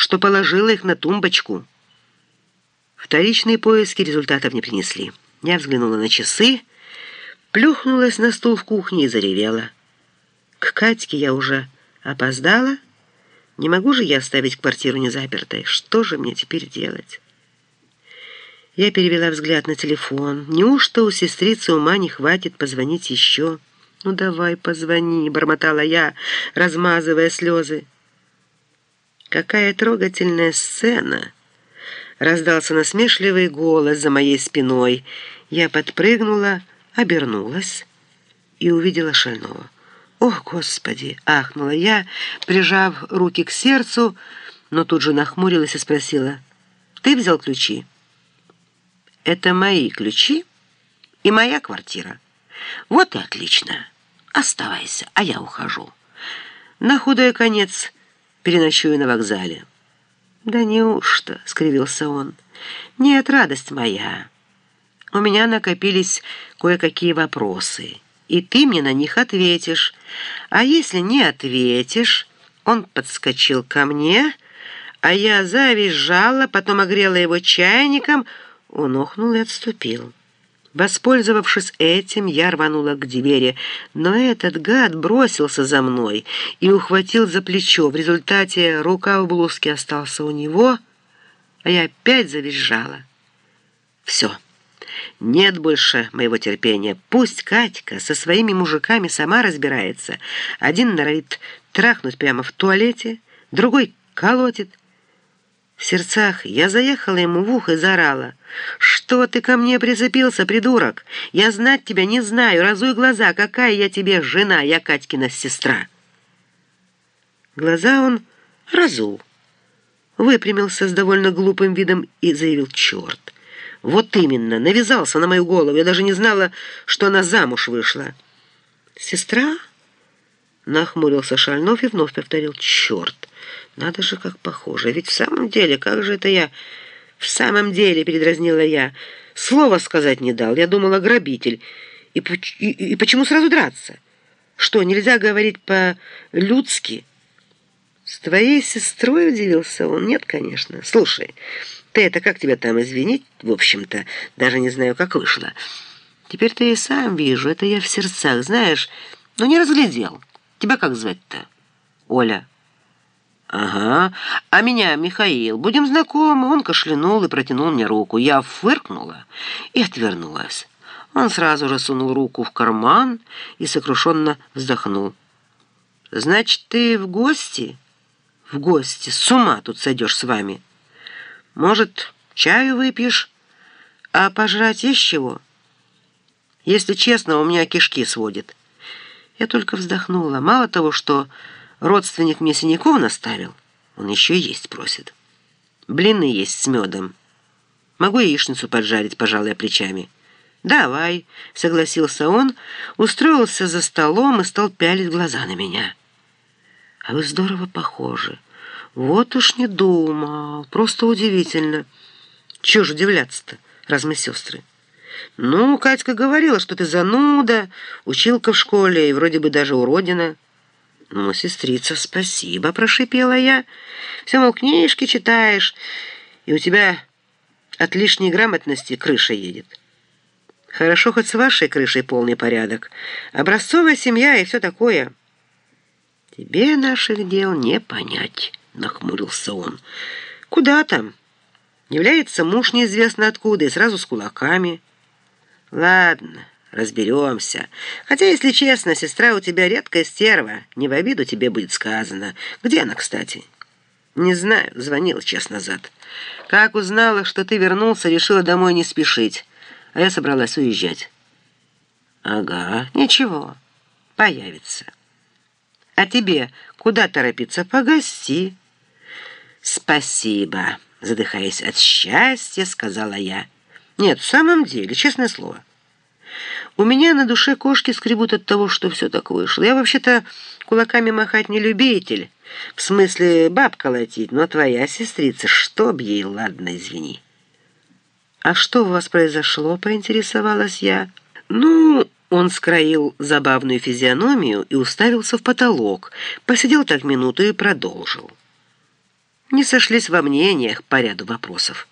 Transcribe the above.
что положила их на тумбочку. Вторичные поиски результатов не принесли. Я взглянула на часы, плюхнулась на стул в кухне и заревела. К Катьке я уже опоздала. Не могу же я оставить квартиру незапертой. Что же мне теперь делать? Я перевела взгляд на телефон. Неужто у сестрицы ума не хватит позвонить еще? «Ну давай, позвони», — бормотала я, размазывая слезы. «Какая трогательная сцена!» Раздался насмешливый голос за моей спиной. Я подпрыгнула, обернулась и увидела Шального. «Ох, Господи!» — ахнула я, прижав руки к сердцу, но тут же нахмурилась и спросила. «Ты взял ключи?» «Это мои ключи и моя квартира. Вот и отлично. Оставайся, а я ухожу. На худой конец переночую на вокзале». «Да неужто?» — скривился он. «Нет, радость моя. У меня накопились кое-какие вопросы» и ты мне на них ответишь. А если не ответишь...» Он подскочил ко мне, а я завизжала, потом огрела его чайником, он охнул и отступил. Воспользовавшись этим, я рванула к двери, но этот гад бросился за мной и ухватил за плечо. В результате рука в блузке остался у него, а я опять завизжала. «Все». Нет больше моего терпения. Пусть Катька со своими мужиками сама разбирается. Один норовит трахнуть прямо в туалете, другой колотит. В сердцах я заехала ему в ухо и заорала. «Что ты ко мне прицепился, придурок? Я знать тебя не знаю. Разуй глаза. Какая я тебе жена? Я Катькина сестра». Глаза он разул. Выпрямился с довольно глупым видом и заявил «Черт!» «Вот именно, навязался на мою голову. Я даже не знала, что она замуж вышла». «Сестра?» Нахмурился Шальнов и вновь повторил. «Черт! Надо же, как похоже. Ведь в самом деле, как же это я...» «В самом деле», — передразнила я, — «слова сказать не дал. Я думала, грабитель. И, и, и почему сразу драться? Что, нельзя говорить по-людски?» «С твоей сестрой?» — удивился он. «Нет, конечно. Слушай...» Ты это как тебя там извинить? В общем-то, даже не знаю, как вышло. Теперь ты и сам вижу, это я в сердцах, знаешь, но не разглядел. Тебя как звать-то? Оля. Ага. А меня Михаил. Будем знакомы. Он кашлянул и протянул мне руку. Я фыркнула и отвернулась. Он сразу же сунул руку в карман и сокрушенно вздохнул. «Значит, ты в гости?» «В гости. С ума тут сойдешь с вами». Может, чаю выпьешь? А пожрать есть чего? Если честно, у меня кишки сводит. Я только вздохнула. Мало того, что родственник мне синяков наставил, он еще есть просит. Блины есть с медом. Могу яичницу поджарить, пожалуй, плечами. «Давай», — согласился он, устроился за столом и стал пялить глаза на меня. «А вы здорово похожи». Вот уж не думал. Просто удивительно. Чего же удивляться-то, раз мы сестры? Ну, Катька говорила, что ты зануда, училка в школе и вроде бы даже уродина. Ну, сестрица, спасибо, прошипела я. Все, мол, книжки читаешь, и у тебя от лишней грамотности крыша едет. Хорошо, хоть с вашей крышей полный порядок. Образцовая семья и все такое. Тебе наших дел не понять». — нахмурился он. «Куда там? Является муж неизвестно откуда и сразу с кулаками». «Ладно, разберемся. Хотя, если честно, сестра у тебя редкая стерва. Не в обиду тебе будет сказано. Где она, кстати?» «Не знаю», — звонила час назад. «Как узнала, что ты вернулся, решила домой не спешить, а я собралась уезжать». «Ага, ничего, появится». «А тебе куда торопиться? Погости». «Спасибо», — задыхаясь от счастья, сказала я. «Нет, в самом деле, честное слово. У меня на душе кошки скребут от того, что все так вышло. Я вообще-то кулаками махать не любитель, в смысле баб колотить, но твоя сестрица, чтоб ей, ладно, извини». «А что у вас произошло?» — поинтересовалась я. «Ну...» Он скроил забавную физиономию и уставился в потолок, посидел так минуту и продолжил. не сошлись во мнениях по ряду вопросов.